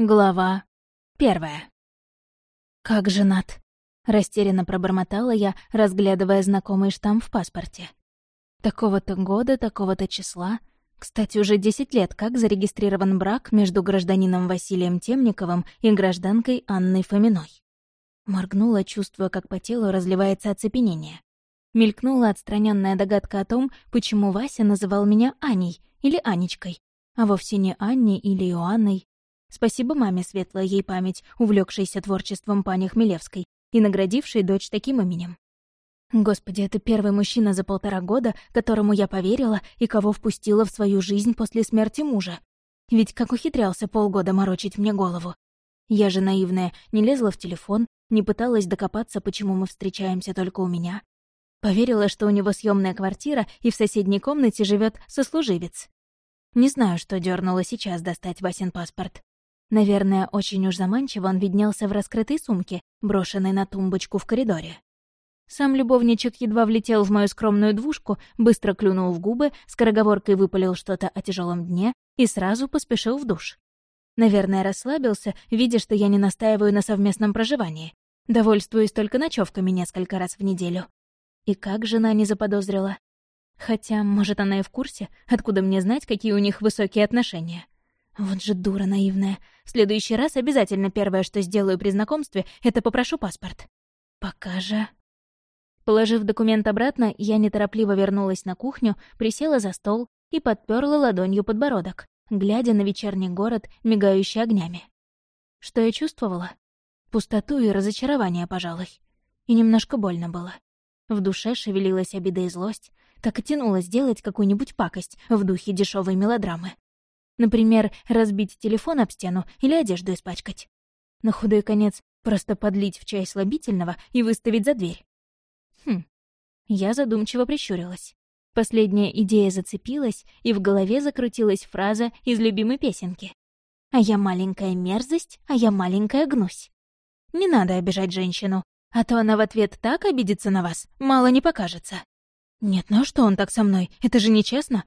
Глава первая. «Как женат?» — растерянно пробормотала я, разглядывая знакомый штамп в паспорте. «Такого-то года, такого-то числа. Кстати, уже десять лет как зарегистрирован брак между гражданином Василием Темниковым и гражданкой Анной Фоминой». Моргнула, чувствуя, как по телу разливается оцепенение. Мелькнула отстраненная догадка о том, почему Вася называл меня Аней или Анечкой, а вовсе не Анней или Иоанной, Спасибо маме, светлая ей память, увлекшейся творчеством пани Хмелевской и наградившей дочь таким именем. Господи, это первый мужчина за полтора года, которому я поверила и кого впустила в свою жизнь после смерти мужа. Ведь как ухитрялся полгода морочить мне голову. Я же наивная, не лезла в телефон, не пыталась докопаться, почему мы встречаемся только у меня. Поверила, что у него съемная квартира и в соседней комнате живет сослуживец. Не знаю, что дернуло сейчас достать Васин паспорт. Наверное, очень уж заманчиво он виднелся в раскрытой сумке, брошенной на тумбочку в коридоре. Сам любовничек едва влетел в мою скромную двушку, быстро клюнул в губы, скороговоркой выпалил что-то о тяжелом дне и сразу поспешил в душ. Наверное, расслабился, видя, что я не настаиваю на совместном проживании. Довольствуюсь только ночевками несколько раз в неделю. И как жена не заподозрила? Хотя, может, она и в курсе, откуда мне знать, какие у них высокие отношения. Вот же дура наивная. В следующий раз обязательно первое, что сделаю при знакомстве, это попрошу паспорт. Пока же... Положив документ обратно, я неторопливо вернулась на кухню, присела за стол и подперла ладонью подбородок, глядя на вечерний город, мигающий огнями. Что я чувствовала? Пустоту и разочарование, пожалуй. И немножко больно было. В душе шевелилась обида и злость, так и тянуло сделать какую-нибудь пакость в духе дешевой мелодрамы. Например, разбить телефон об стену или одежду испачкать. На худой конец просто подлить в чай слабительного и выставить за дверь. Хм. Я задумчиво прищурилась. Последняя идея зацепилась, и в голове закрутилась фраза из любимой песенки. «А я маленькая мерзость, а я маленькая гнусь». Не надо обижать женщину, а то она в ответ так обидится на вас, мало не покажется. Нет, ну а что он так со мной? Это же нечестно.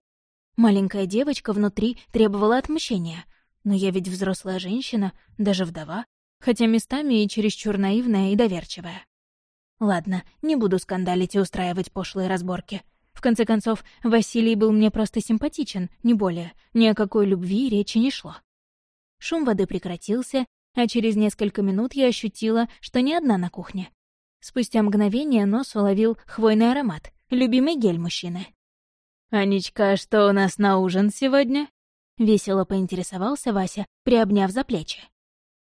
Маленькая девочка внутри требовала отмщения. Но я ведь взрослая женщина, даже вдова, хотя местами и чересчур наивная и доверчивая. Ладно, не буду скандалить и устраивать пошлые разборки. В конце концов, Василий был мне просто симпатичен, не более. Ни о какой любви речи не шло. Шум воды прекратился, а через несколько минут я ощутила, что не одна на кухне. Спустя мгновение нос уловил хвойный аромат, любимый гель мужчины. «Анечка, что у нас на ужин сегодня?» — весело поинтересовался Вася, приобняв за плечи.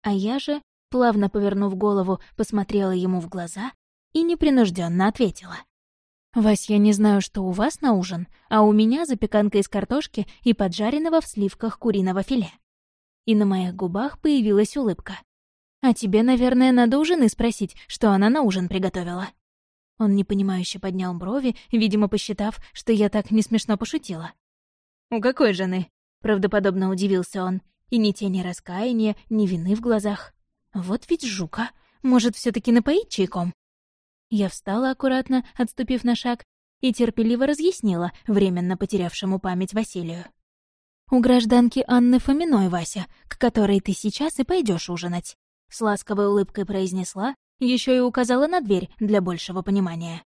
А я же, плавно повернув голову, посмотрела ему в глаза и непринужденно ответила. «Вась, я не знаю, что у вас на ужин, а у меня запеканка из картошки и поджаренного в сливках куриного филе». И на моих губах появилась улыбка. «А тебе, наверное, надо у жены спросить, что она на ужин приготовила». Он непонимающе поднял брови, видимо, посчитав, что я так не смешно пошутила. «У какой жены?» — правдоподобно удивился он. И ни тени раскаяния, ни вины в глазах. «Вот ведь жука. Может, все таки напоить чайком?» Я встала аккуратно, отступив на шаг, и терпеливо разъяснила временно потерявшему память Василию. «У гражданки Анны Фоминой, Вася, к которой ты сейчас и пойдешь ужинать», — с ласковой улыбкой произнесла, еще и указала на дверь для большего понимания.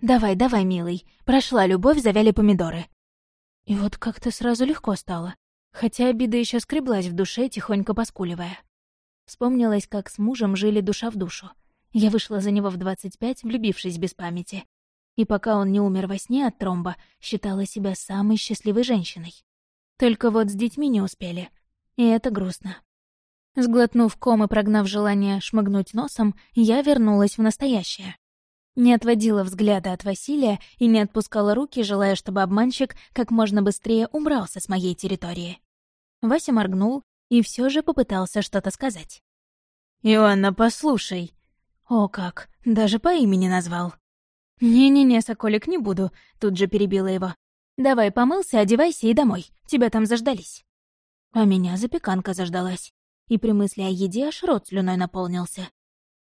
«Давай, давай, милый, прошла любовь, завяли помидоры». И вот как-то сразу легко стало, хотя обида еще скреблась в душе, тихонько поскуливая. Вспомнилось, как с мужем жили душа в душу. Я вышла за него в 25, влюбившись без памяти. И пока он не умер во сне от тромба, считала себя самой счастливой женщиной. Только вот с детьми не успели. И это грустно. Сглотнув ком и прогнав желание шмыгнуть носом, я вернулась в настоящее. Не отводила взгляда от Василия и не отпускала руки, желая, чтобы обманщик как можно быстрее убрался с моей территории. Вася моргнул и все же попытался что-то сказать. «Иоанна, послушай!» «О как, даже по имени назвал!» «Не-не-не, Соколик, не буду», — тут же перебила его. «Давай помылся, одевайся и домой, тебя там заждались». А меня запеканка заждалась и при мысли о еде аж рот слюной наполнился.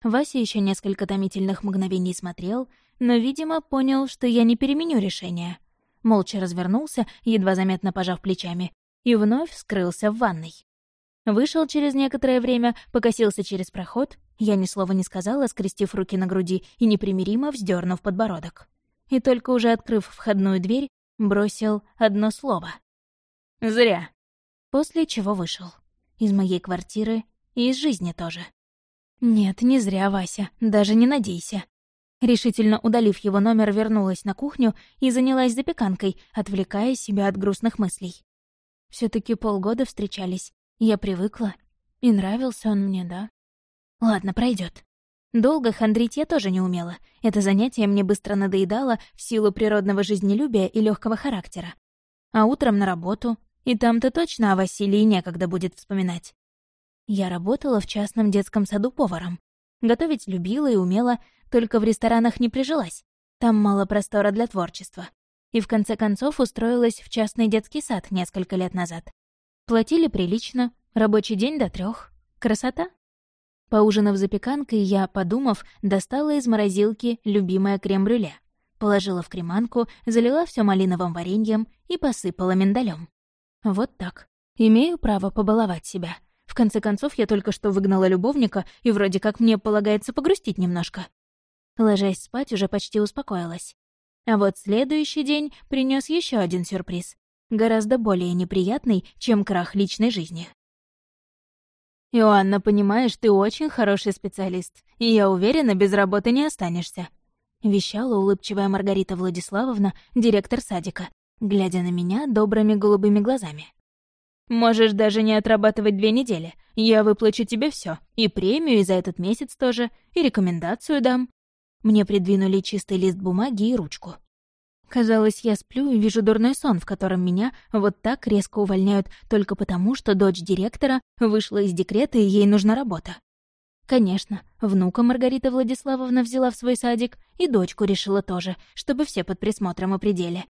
Вася еще несколько томительных мгновений смотрел, но, видимо, понял, что я не переменю решение. Молча развернулся, едва заметно пожав плечами, и вновь скрылся в ванной. Вышел через некоторое время, покосился через проход. Я ни слова не сказала, скрестив руки на груди и непримиримо вздернув подбородок. И только уже открыв входную дверь, бросил одно слово. «Зря». После чего вышел. Из моей квартиры и из жизни тоже. Нет, не зря, Вася, даже не надейся. Решительно удалив его номер, вернулась на кухню и занялась запеканкой, отвлекая себя от грустных мыслей. все таки полгода встречались, я привыкла. И нравился он мне, да? Ладно, пройдет. Долго хандрить я тоже не умела. Это занятие мне быстро надоедало в силу природного жизнелюбия и легкого характера. А утром на работу, и там-то точно о Василии некогда будет вспоминать. Я работала в частном детском саду поваром. Готовить любила и умела, только в ресторанах не прижилась. Там мало простора для творчества. И в конце концов устроилась в частный детский сад несколько лет назад. Платили прилично, рабочий день до трех. Красота. Поужинав запеканкой, я, подумав, достала из морозилки любимое крем-брюле. Положила в креманку, залила все малиновым вареньем и посыпала миндалем. Вот так. Имею право побаловать себя. В конце концов, я только что выгнала любовника, и вроде как мне полагается погрустить немножко. Ложась спать, уже почти успокоилась. А вот следующий день принес еще один сюрприз гораздо более неприятный, чем крах личной жизни. «Иоанна, понимаешь, ты очень хороший специалист, и я уверена, без работы не останешься», — вещала улыбчивая Маргарита Владиславовна, директор садика, глядя на меня добрыми голубыми глазами. «Можешь даже не отрабатывать две недели. Я выплачу тебе все, и премию и за этот месяц тоже, и рекомендацию дам». Мне придвинули чистый лист бумаги и ручку. Казалось, я сплю и вижу дурной сон, в котором меня вот так резко увольняют только потому, что дочь директора вышла из декрета и ей нужна работа. Конечно, внука Маргарита Владиславовна взяла в свой садик, и дочку решила тоже, чтобы все под присмотром и пределе.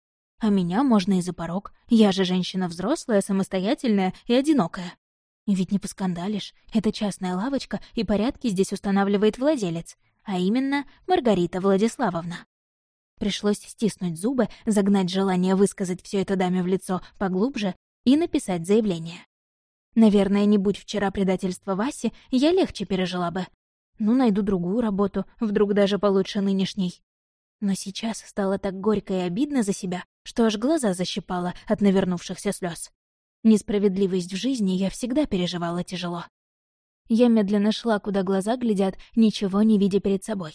А меня можно и за порог, я же женщина взрослая, самостоятельная и одинокая. Ведь не поскандалишь, это частная лавочка, и порядки здесь устанавливает владелец, а именно Маргарита Владиславовна. Пришлось стиснуть зубы, загнать желание высказать все это даме в лицо поглубже и написать заявление. Наверное, не будь вчера предательства Васи, я легче пережила бы. Ну, найду другую работу, вдруг даже получше нынешней. Но сейчас стало так горько и обидно за себя, что аж глаза защипало от навернувшихся слез. Несправедливость в жизни я всегда переживала тяжело. Я медленно шла, куда глаза глядят, ничего не видя перед собой.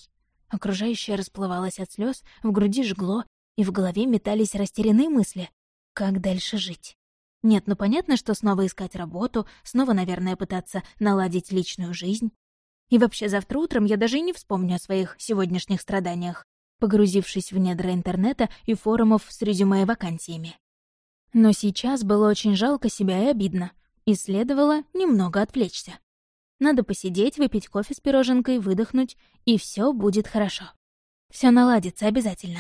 Окружающее расплывалось от слез, в груди жгло, и в голове метались растерянные мысли. Как дальше жить? Нет, ну понятно, что снова искать работу, снова, наверное, пытаться наладить личную жизнь. И вообще, завтра утром я даже и не вспомню о своих сегодняшних страданиях, погрузившись в недра интернета и форумов с резюме и вакансиями. Но сейчас было очень жалко себя и обидно, и следовало немного отвлечься. Надо посидеть, выпить кофе с пироженкой, выдохнуть, и все будет хорошо. Все наладится обязательно.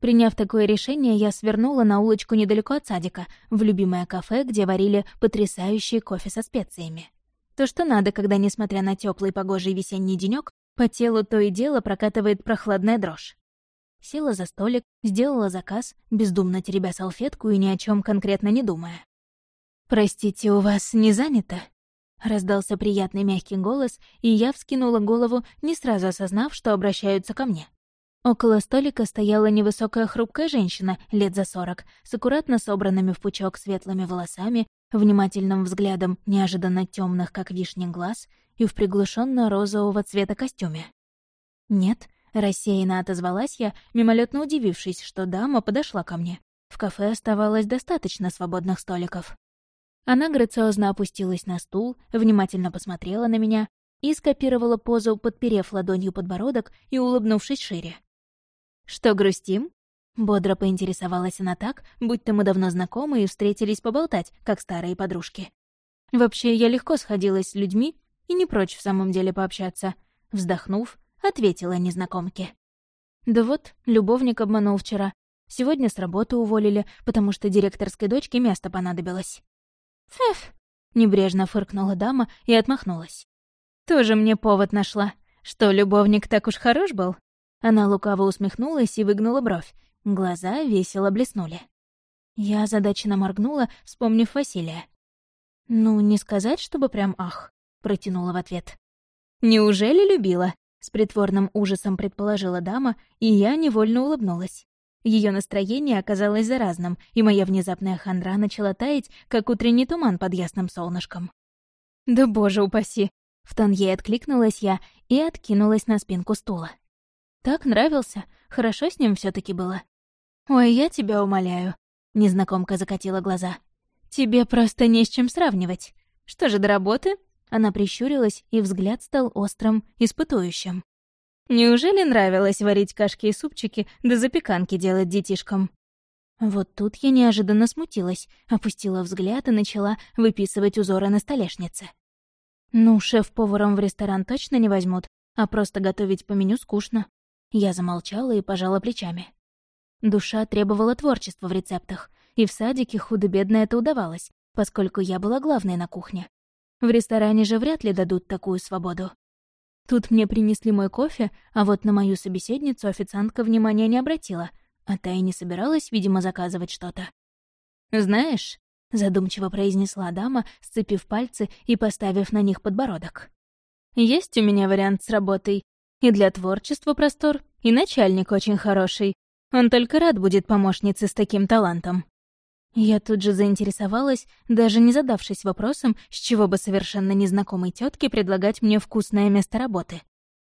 Приняв такое решение, я свернула на улочку недалеко от садика, в любимое кафе, где варили потрясающий кофе со специями. То, что надо, когда, несмотря на теплый погожий весенний денек, по телу то и дело прокатывает прохладная дрожь. Села за столик, сделала заказ, бездумно теребя салфетку и ни о чем конкретно не думая. «Простите, у вас не занято?» Раздался приятный мягкий голос, и я вскинула голову, не сразу осознав, что обращаются ко мне. Около столика стояла невысокая хрупкая женщина, лет за сорок, с аккуратно собранными в пучок светлыми волосами, внимательным взглядом неожиданно темных, как вишни, глаз и в приглушенно розового цвета костюме. «Нет», — рассеянно отозвалась я, мимолетно удивившись, что дама подошла ко мне. В кафе оставалось достаточно свободных столиков. Она грациозно опустилась на стул, внимательно посмотрела на меня и скопировала позу, подперев ладонью подбородок и улыбнувшись шире. «Что, грустим?» Бодро поинтересовалась она так, будто мы давно знакомы и встретились поболтать, как старые подружки. Вообще, я легко сходилась с людьми и не прочь в самом деле пообщаться. Вздохнув, ответила незнакомке. «Да вот, любовник обманул вчера. Сегодня с работы уволили, потому что директорской дочке место понадобилось. «Феф!» — небрежно фыркнула дама и отмахнулась. «Тоже мне повод нашла. Что, любовник так уж хорош был?» Она лукаво усмехнулась и выгнула бровь. Глаза весело блеснули. Я озадаченно моргнула, вспомнив Василия. «Ну, не сказать, чтобы прям ах», — протянула в ответ. «Неужели любила?» — с притворным ужасом предположила дама, и я невольно улыбнулась. Ее настроение оказалось заразным, и моя внезапная хандра начала таять, как утренний туман под ясным солнышком. «Да боже упаси!» — в тон ей откликнулась я и откинулась на спинку стула. «Так нравился, хорошо с ним все таки было». «Ой, я тебя умоляю», — незнакомка закатила глаза. «Тебе просто не с чем сравнивать. Что же, до работы?» Она прищурилась, и взгляд стал острым, испытующим. «Неужели нравилось варить кашки и супчики, да запеканки делать детишкам?» Вот тут я неожиданно смутилась, опустила взгляд и начала выписывать узоры на столешнице. Ну, шеф-поваром в ресторан точно не возьмут, а просто готовить по меню скучно. Я замолчала и пожала плечами. Душа требовала творчества в рецептах, и в садике худо-бедно это удавалось, поскольку я была главной на кухне. В ресторане же вряд ли дадут такую свободу. Тут мне принесли мой кофе, а вот на мою собеседницу официантка внимания не обратила, а та и не собиралась, видимо, заказывать что-то. «Знаешь», — задумчиво произнесла дама, сцепив пальцы и поставив на них подбородок. «Есть у меня вариант с работой. И для творчества простор, и начальник очень хороший. Он только рад будет помощнице с таким талантом». Я тут же заинтересовалась, даже не задавшись вопросом, с чего бы совершенно незнакомой тетке предлагать мне вкусное место работы.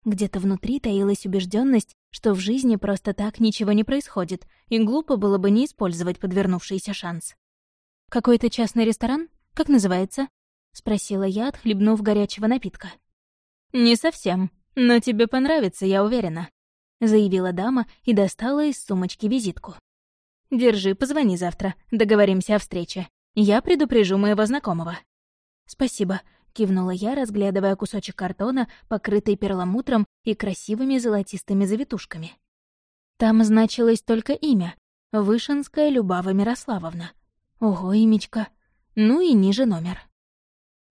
Где-то внутри таилась убежденность, что в жизни просто так ничего не происходит, и глупо было бы не использовать подвернувшийся шанс. «Какой-то частный ресторан? Как называется?» — спросила я, отхлебнув горячего напитка. «Не совсем, но тебе понравится, я уверена», — заявила дама и достала из сумочки визитку. Держи, позвони завтра. Договоримся о встрече. Я предупрежу моего знакомого. Спасибо, кивнула я, разглядывая кусочек картона, покрытый перламутром и красивыми золотистыми завитушками. Там значилось только имя — Вышинская Любава Мирославовна. Ого, имечко. Ну и ниже номер.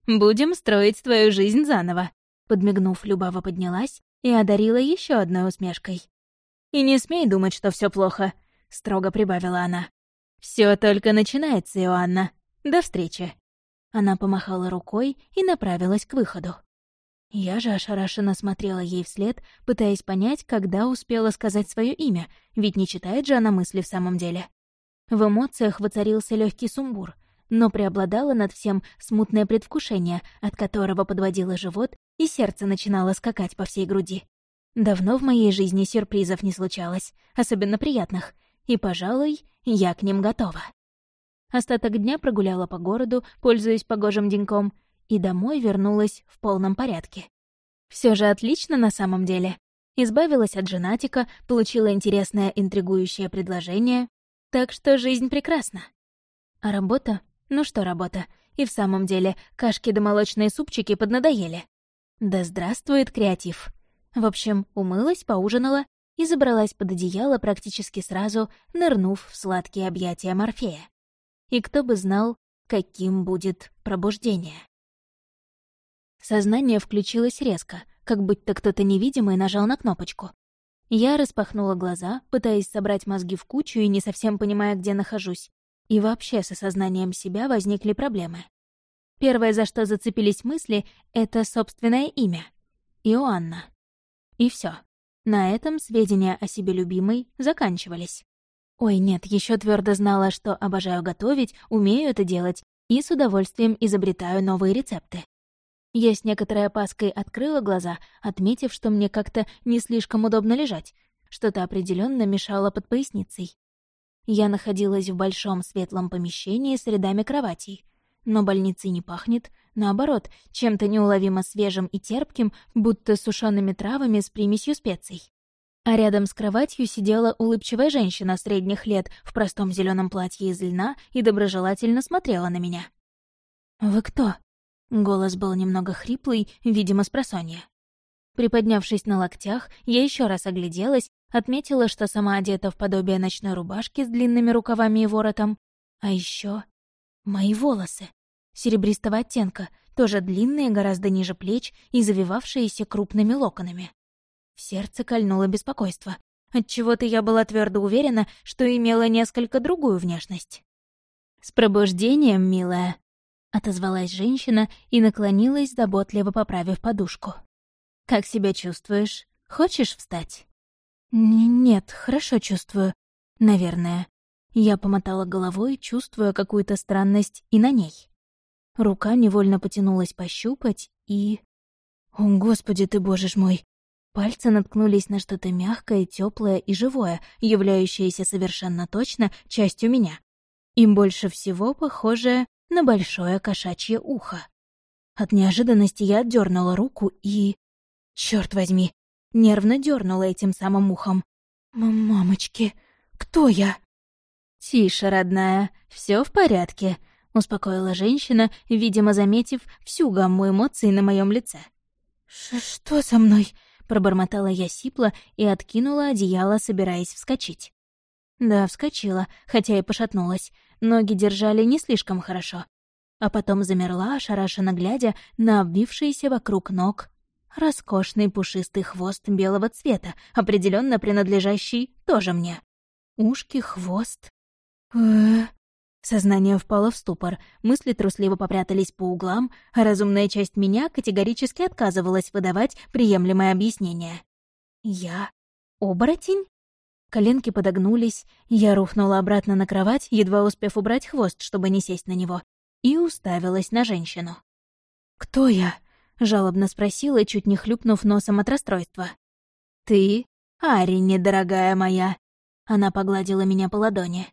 «Будем строить твою жизнь заново», — подмигнув, Любава поднялась и одарила еще одной усмешкой. «И не смей думать, что все плохо строго прибавила она. Все только начинается, Иоанна. До встречи. Она помахала рукой и направилась к выходу. Я же ошарашенно смотрела ей вслед, пытаясь понять, когда успела сказать свое имя, ведь не читает же она мысли в самом деле. В эмоциях воцарился легкий сумбур, но преобладало над всем смутное предвкушение, от которого подводило живот и сердце начинало скакать по всей груди. Давно в моей жизни сюрпризов не случалось, особенно приятных, и, пожалуй, я к ним готова. Остаток дня прогуляла по городу, пользуясь погожим деньком, и домой вернулась в полном порядке. Все же отлично на самом деле. Избавилась от женатика, получила интересное интригующее предложение, так что жизнь прекрасна. А работа? Ну что работа? И в самом деле, кашки да молочные супчики поднадоели. Да здравствует креатив. В общем, умылась, поужинала и забралась под одеяло практически сразу, нырнув в сладкие объятия Морфея. И кто бы знал, каким будет пробуждение. Сознание включилось резко, как будто кто-то невидимый нажал на кнопочку. Я распахнула глаза, пытаясь собрать мозги в кучу и не совсем понимая, где нахожусь. И вообще с осознанием себя возникли проблемы. Первое, за что зацепились мысли, — это собственное имя. Иоанна. И все. На этом сведения о себе любимой заканчивались. Ой, нет, еще твердо знала, что обожаю готовить, умею это делать и с удовольствием изобретаю новые рецепты. Я с некоторой опаской открыла глаза, отметив, что мне как-то не слишком удобно лежать. Что-то определенно мешало под поясницей. Я находилась в большом светлом помещении с рядами кроватей. Но больницей не пахнет, наоборот, чем-то неуловимо свежим и терпким, будто сушеными травами с примесью специй. А рядом с кроватью сидела улыбчивая женщина средних лет в простом зеленом платье из льна и доброжелательно смотрела на меня. «Вы кто?» Голос был немного хриплый, видимо, с просонья. Приподнявшись на локтях, я еще раз огляделась, отметила, что сама одета в подобие ночной рубашки с длинными рукавами и воротом. А еще Мои волосы. Серебристого оттенка, тоже длинные, гораздо ниже плеч и завивавшиеся крупными локонами. В сердце кольнуло беспокойство. Отчего-то я была твердо уверена, что имела несколько другую внешность. «С пробуждением, милая!» отозвалась женщина и наклонилась, заботливо поправив подушку. «Как себя чувствуешь? Хочешь встать?» «Нет, хорошо чувствую. Наверное». Я помотала головой, чувствуя какую-то странность и на ней. Рука невольно потянулась пощупать, и... О, господи ты, боже ж мой! Пальцы наткнулись на что-то мягкое, теплое и живое, являющееся совершенно точно частью меня. Им больше всего похожее на большое кошачье ухо. От неожиданности я отдернула руку и... Черт возьми, нервно дернула этим самым ухом. «Мамочки, кто я?» «Тише, родная, все в порядке», — успокоила женщина, видимо, заметив всю гамму эмоций на моем лице. «Что со мной?» — пробормотала я сипло и откинула одеяло, собираясь вскочить. Да, вскочила, хотя и пошатнулась. Ноги держали не слишком хорошо. А потом замерла, ошарашенно глядя на обвившиеся вокруг ног роскошный пушистый хвост белого цвета, определенно принадлежащий тоже мне. Ушки, хвост. Э Сознание впало в ступор, мысли трусливо попрятались по углам, а разумная часть меня категорически отказывалась выдавать приемлемое объяснение. «Я? Оборотень?» Коленки подогнулись, я рухнула обратно на кровать, едва успев убрать хвост, чтобы не сесть на него, и уставилась на женщину. «Кто я?» — жалобно спросила, чуть не хлюпнув носом от расстройства. «Ты, Арине, дорогая моя!» Она погладила меня по ладони.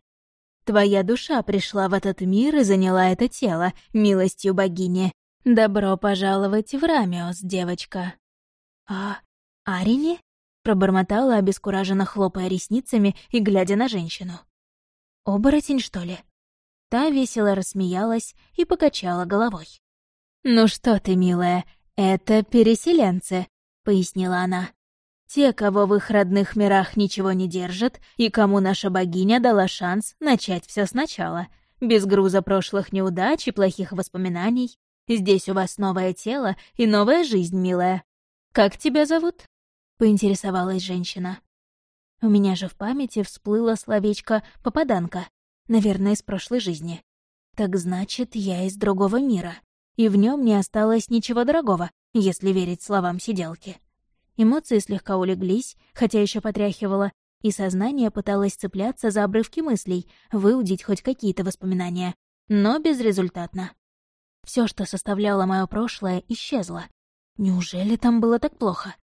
Твоя душа пришла в этот мир и заняла это тело, милостью богини. Добро пожаловать в Рамиос, девочка». «А... Арине?» — пробормотала, обескураженно хлопая ресницами и глядя на женщину. «Оборотень, что ли?» Та весело рассмеялась и покачала головой. «Ну что ты, милая, это переселенцы», — пояснила она. Те, кого в их родных мирах ничего не держит, и кому наша богиня дала шанс начать все сначала, без груза прошлых неудач и плохих воспоминаний. Здесь у вас новое тело и новая жизнь, милая. Как тебя зовут?» — поинтересовалась женщина. У меня же в памяти всплыло словечко «попаданка», наверное, из прошлой жизни. Так значит, я из другого мира, и в нем не осталось ничего дорогого, если верить словам сиделки. Эмоции слегка улеглись, хотя еще потряхивало, и сознание пыталось цепляться за обрывки мыслей, выудить хоть какие-то воспоминания, но безрезультатно. Все, что составляло мое прошлое, исчезло. Неужели там было так плохо?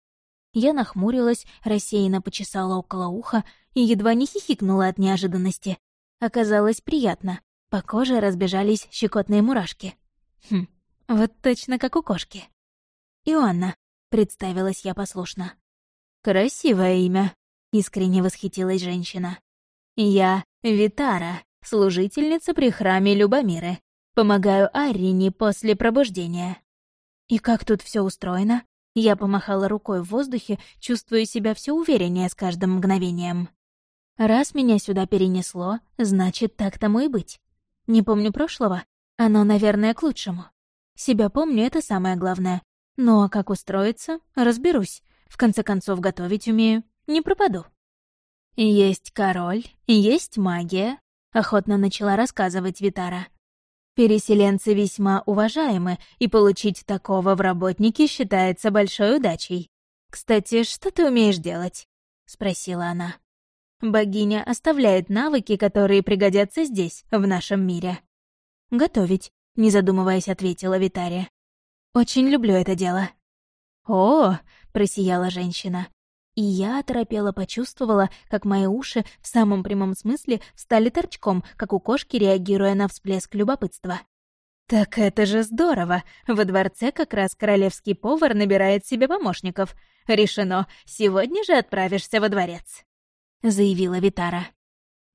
Я нахмурилась, рассеянно почесала около уха и едва не хихикнула от неожиданности. Оказалось приятно. По коже разбежались щекотные мурашки. Хм, вот точно как у кошки. «Иоанна», — представилась я послушно. «Красивое имя», — искренне восхитилась женщина. «Я Витара, служительница при храме Любомиры. Помогаю Арине после пробуждения». «И как тут все устроено?» Я помахала рукой в воздухе, чувствуя себя все увереннее с каждым мгновением. «Раз меня сюда перенесло, значит, так тому и быть. Не помню прошлого, оно, наверное, к лучшему. Себя помню, это самое главное. Ну а как устроиться, разберусь. В конце концов, готовить умею. Не пропаду. «Есть король, есть магия», — охотно начала рассказывать Витара. «Переселенцы весьма уважаемы, и получить такого в работнике считается большой удачей. Кстати, что ты умеешь делать?» — спросила она. «Богиня оставляет навыки, которые пригодятся здесь, в нашем мире». «Готовить», — не задумываясь, ответила Витария. Очень люблю это дело». «О!» — просияла женщина. И я оторопела почувствовала, как мои уши в самом прямом смысле стали торчком, как у кошки, реагируя на всплеск любопытства. «Так это же здорово! Во дворце как раз королевский повар набирает себе помощников. Решено, сегодня же отправишься во дворец», — заявила Витара.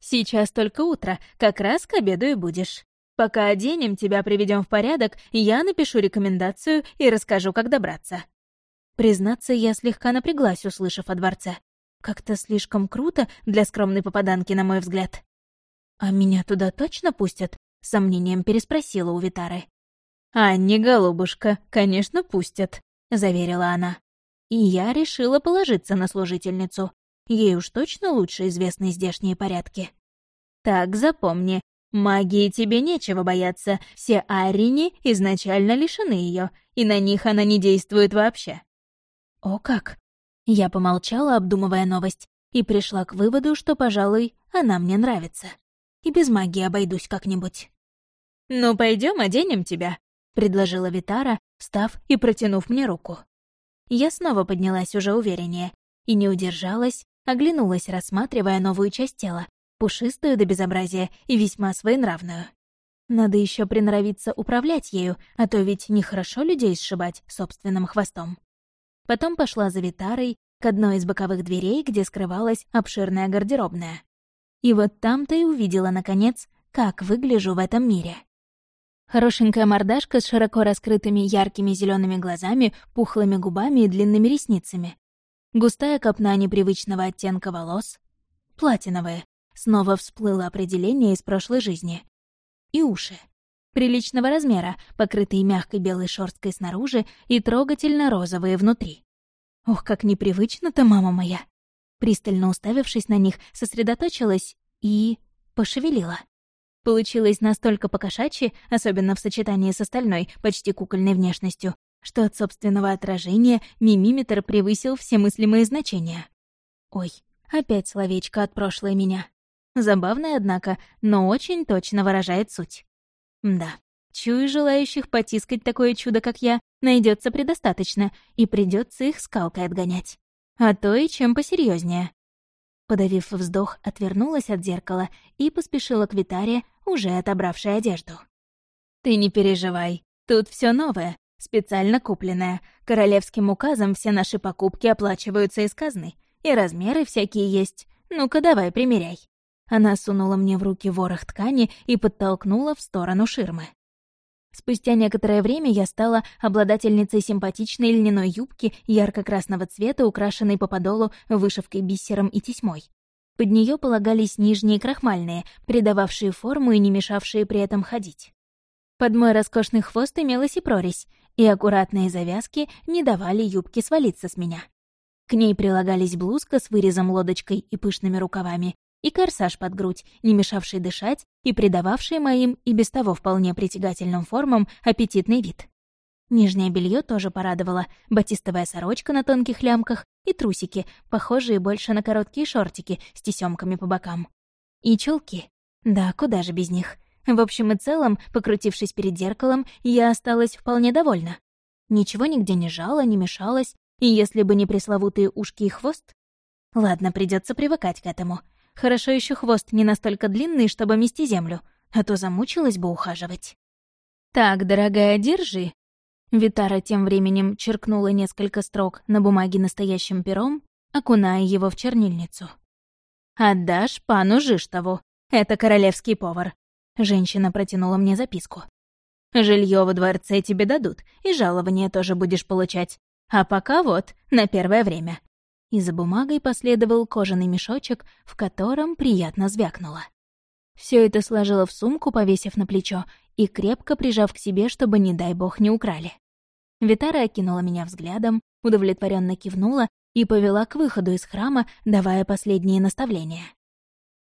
«Сейчас только утро, как раз к обеду и будешь. Пока оденем, тебя приведем в порядок, я напишу рекомендацию и расскажу, как добраться». Признаться, я слегка напряглась, услышав о дворце. Как-то слишком круто для скромной попаданки, на мой взгляд. «А меня туда точно пустят?» — сомнением переспросила у Витары. «А, не голубушка, конечно, пустят», — заверила она. И я решила положиться на служительницу. Ей уж точно лучше известны здешние порядки. «Так, запомни, Магии тебе нечего бояться, все Арини изначально лишены ее, и на них она не действует вообще». «О как!» Я помолчала, обдумывая новость, и пришла к выводу, что, пожалуй, она мне нравится. И без магии обойдусь как-нибудь. «Ну, пойдем, оденем тебя», — предложила Витара, встав и протянув мне руку. Я снова поднялась уже увереннее и не удержалась, оглянулась, рассматривая новую часть тела, пушистую до безобразия и весьма своенравную. Надо еще приноровиться управлять ею, а то ведь нехорошо людей сшибать собственным хвостом. Потом пошла за Витарой к одной из боковых дверей, где скрывалась обширная гардеробная. И вот там-то и увидела, наконец, как выгляжу в этом мире. Хорошенькая мордашка с широко раскрытыми яркими зелеными глазами, пухлыми губами и длинными ресницами. Густая копна непривычного оттенка волос. Платиновые. Снова всплыло определение из прошлой жизни. И уши. Приличного размера, покрытые мягкой белой шерсткой снаружи и трогательно розовые внутри. Ох, как непривычно-то, мама моя. Пристально уставившись на них, сосредоточилась и... пошевелила. Получилось настолько покошачьи, особенно в сочетании с остальной, почти кукольной внешностью, что от собственного отражения мимиметр превысил все мыслимые значения. Ой, опять словечко от прошлой меня. Забавное, однако, но очень точно выражает суть. Да, чую желающих потискать такое чудо, как я, найдется предостаточно, и придется их скалкой отгонять. А то и чем посерьезнее. Подавив вздох, отвернулась от зеркала и поспешила к Витаре, уже отобравшей одежду. «Ты не переживай, тут все новое, специально купленное. Королевским указом все наши покупки оплачиваются из казны, и размеры всякие есть. Ну-ка давай, примеряй». Она сунула мне в руки ворох ткани и подтолкнула в сторону ширмы. Спустя некоторое время я стала обладательницей симпатичной льняной юбки ярко-красного цвета, украшенной по подолу вышивкой бисером и тесьмой. Под нее полагались нижние крахмальные, придававшие форму и не мешавшие при этом ходить. Под мой роскошный хвост имелась и прорезь, и аккуратные завязки не давали юбке свалиться с меня. К ней прилагались блузка с вырезом лодочкой и пышными рукавами, и корсаж под грудь, не мешавший дышать и придававший моим и без того вполне притягательным формам аппетитный вид. Нижнее белье тоже порадовало, батистовая сорочка на тонких лямках и трусики, похожие больше на короткие шортики с тесёмками по бокам. И чулки. Да, куда же без них. В общем и целом, покрутившись перед зеркалом, я осталась вполне довольна. Ничего нигде не жало, не мешалось, и если бы не пресловутые ушки и хвост... Ладно, придется привыкать к этому. Хорошо еще хвост не настолько длинный, чтобы мести землю, а то замучилась бы ухаживать. «Так, дорогая, держи». Витара тем временем черкнула несколько строк на бумаге настоящим пером, окуная его в чернильницу. «Отдашь пану Жиштову. Это королевский повар». Женщина протянула мне записку. «Жилье во дворце тебе дадут, и жалование тоже будешь получать. А пока вот, на первое время и за бумагой последовал кожаный мешочек, в котором приятно звякнуло. Все это сложила в сумку, повесив на плечо, и крепко прижав к себе, чтобы, не дай бог, не украли. Витара окинула меня взглядом, удовлетворенно кивнула и повела к выходу из храма, давая последние наставления.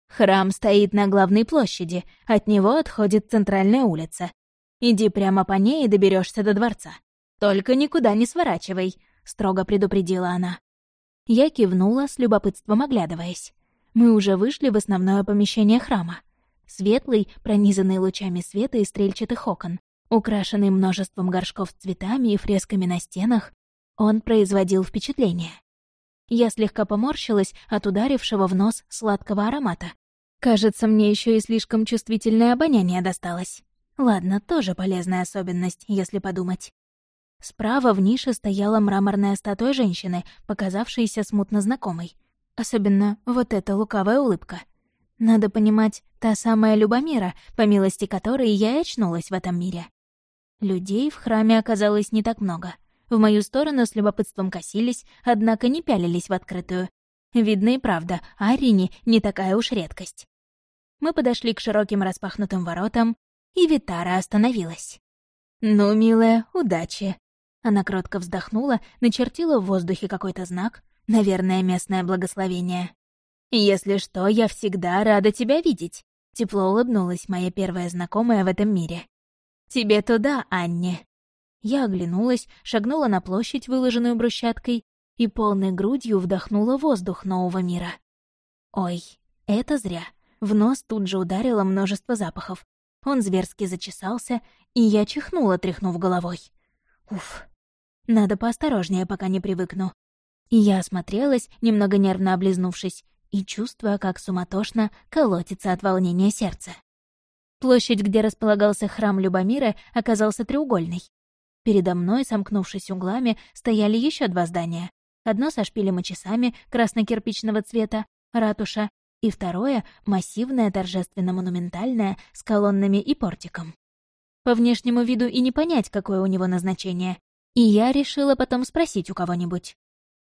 «Храм стоит на главной площади, от него отходит центральная улица. Иди прямо по ней и доберешься до дворца. Только никуда не сворачивай», — строго предупредила она. Я кивнула, с любопытством оглядываясь. Мы уже вышли в основное помещение храма. Светлый, пронизанный лучами света и стрельчатых окон, украшенный множеством горшков с цветами и фресками на стенах, он производил впечатление. Я слегка поморщилась от ударившего в нос сладкого аромата. Кажется, мне еще и слишком чувствительное обоняние досталось. Ладно, тоже полезная особенность, если подумать. Справа в нише стояла мраморная статуя женщины, показавшаяся смутно знакомой. Особенно вот эта лукавая улыбка. Надо понимать, та самая Любомира, по милости которой я и очнулась в этом мире. Людей в храме оказалось не так много. В мою сторону с любопытством косились, однако не пялились в открытую. Видно и правда, Арини не такая уж редкость. Мы подошли к широким распахнутым воротам, и Витара остановилась. «Ну, милая, удачи!» Она кротко вздохнула, начертила в воздухе какой-то знак, наверное, местное благословение. «Если что, я всегда рада тебя видеть. Тепло улыбнулась моя первая знакомая в этом мире. «Тебе туда, Анне!» Я оглянулась, шагнула на площадь, выложенную брусчаткой, и полной грудью вдохнула воздух нового мира. Ой, это зря. В нос тут же ударило множество запахов. Он зверски зачесался, и я чихнула, тряхнув головой. Уф. Надо поосторожнее, пока не привыкну. И я осмотрелась, немного нервно облизнувшись, и чувствуя, как суматошно колотится от волнения сердце. Площадь, где располагался храм Любомира, оказался треугольной. Передо мной, сомкнувшись углами, стояли еще два здания. Одно со шпилем и часами красно-кирпичного цвета, ратуша, и второе — массивное, торжественно-монументальное, с колоннами и портиком. По внешнему виду и не понять, какое у него назначение. И я решила потом спросить у кого-нибудь.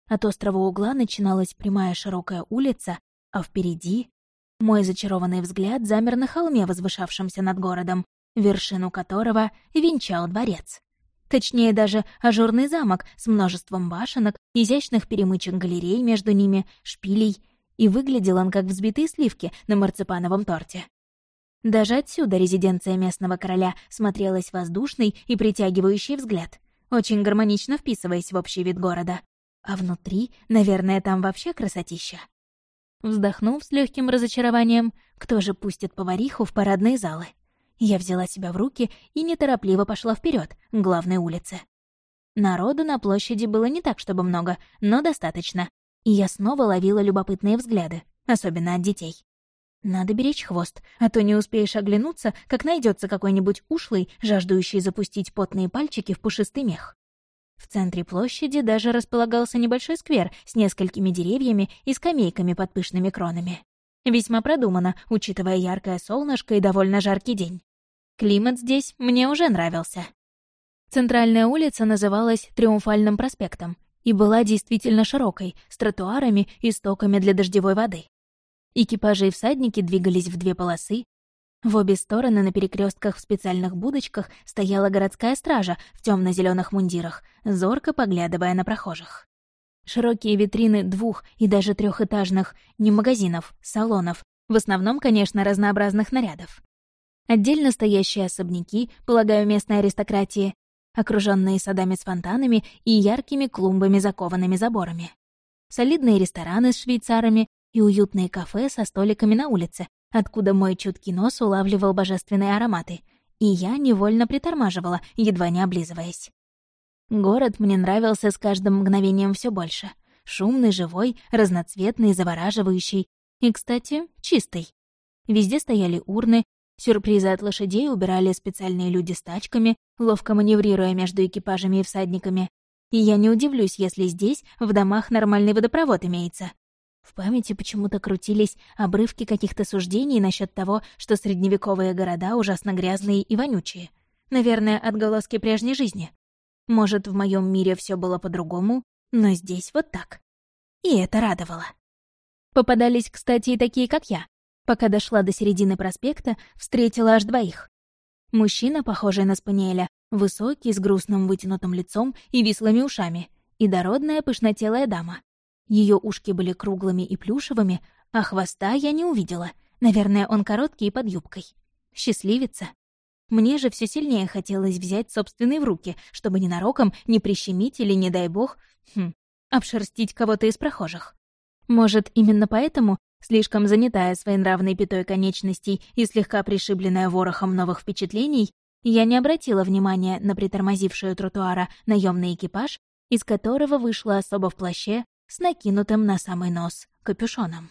От острого угла начиналась прямая широкая улица, а впереди... Мой зачарованный взгляд замер на холме, возвышавшемся над городом, вершину которого венчал дворец. Точнее, даже ажурный замок с множеством башенок, изящных перемычек галерей между ними, шпилей, и выглядел он как взбитые сливки на марципановом торте. Даже отсюда резиденция местного короля смотрелась воздушной и притягивающий взгляд, очень гармонично вписываясь в общий вид города. А внутри, наверное, там вообще красотища. Вздохнув с легким разочарованием, кто же пустит повариху в парадные залы? Я взяла себя в руки и неторопливо пошла вперед к главной улице. Народу на площади было не так, чтобы много, но достаточно. И я снова ловила любопытные взгляды, особенно от детей. Надо беречь хвост, а то не успеешь оглянуться, как найдется какой-нибудь ушлый, жаждущий запустить потные пальчики в пушистый мех. В центре площади даже располагался небольшой сквер с несколькими деревьями и скамейками под пышными кронами. Весьма продумано, учитывая яркое солнышко и довольно жаркий день. Климат здесь мне уже нравился. Центральная улица называлась Триумфальным проспектом и была действительно широкой, с тротуарами и стоками для дождевой воды. Экипажи и всадники двигались в две полосы, в обе стороны на перекрестках в специальных будочках стояла городская стража в темно зеленых мундирах, зорко поглядывая на прохожих. Широкие витрины двух- и даже трехэтажных, не магазинов, салонов, в основном, конечно, разнообразных нарядов. Отдельно стоящие особняки, полагаю, местной аристократии, окруженные садами с фонтанами и яркими клумбами, закованными заборами. Солидные рестораны с швейцарами и уютные кафе со столиками на улице, откуда мой чуткий нос улавливал божественные ароматы, и я невольно притормаживала, едва не облизываясь. Город мне нравился с каждым мгновением все больше. Шумный, живой, разноцветный, завораживающий и, кстати, чистый. Везде стояли урны, сюрпризы от лошадей убирали специальные люди с тачками, ловко маневрируя между экипажами и всадниками. И я не удивлюсь, если здесь, в домах, нормальный водопровод имеется. В памяти почему-то крутились обрывки каких-то суждений насчет того, что средневековые города ужасно грязные и вонючие. Наверное, отголоски прежней жизни. Может, в моем мире все было по-другому, но здесь вот так. И это радовало. Попадались, кстати, и такие, как я. Пока дошла до середины проспекта, встретила аж двоих. Мужчина, похожий на спаниеля, высокий, с грустным вытянутым лицом и вислыми ушами, и дородная пышнотелая дама. Ее ушки были круглыми и плюшевыми, а хвоста я не увидела. Наверное, он короткий и под юбкой. Счастливица. Мне же все сильнее хотелось взять собственные в руки, чтобы ненароком не прищемить или, не дай бог, хм, обшерстить кого-то из прохожих. Может, именно поэтому, слишком занятая своей нравной пятой конечностей и слегка пришибленная ворохом новых впечатлений, я не обратила внимания на притормозившую тротуара наемный экипаж, из которого вышла особо в плаще с накинутым на самый нос капюшоном.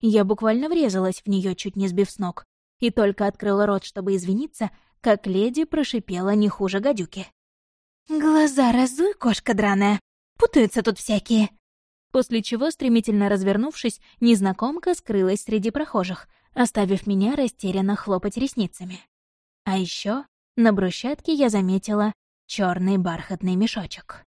Я буквально врезалась в нее, чуть не сбив с ног, и только открыла рот, чтобы извиниться, как леди прошипела не хуже гадюки. «Глаза разуй, кошка драная! Путаются тут всякие!» После чего, стремительно развернувшись, незнакомка скрылась среди прохожих, оставив меня растерянно хлопать ресницами. А еще на брусчатке я заметила черный бархатный мешочек.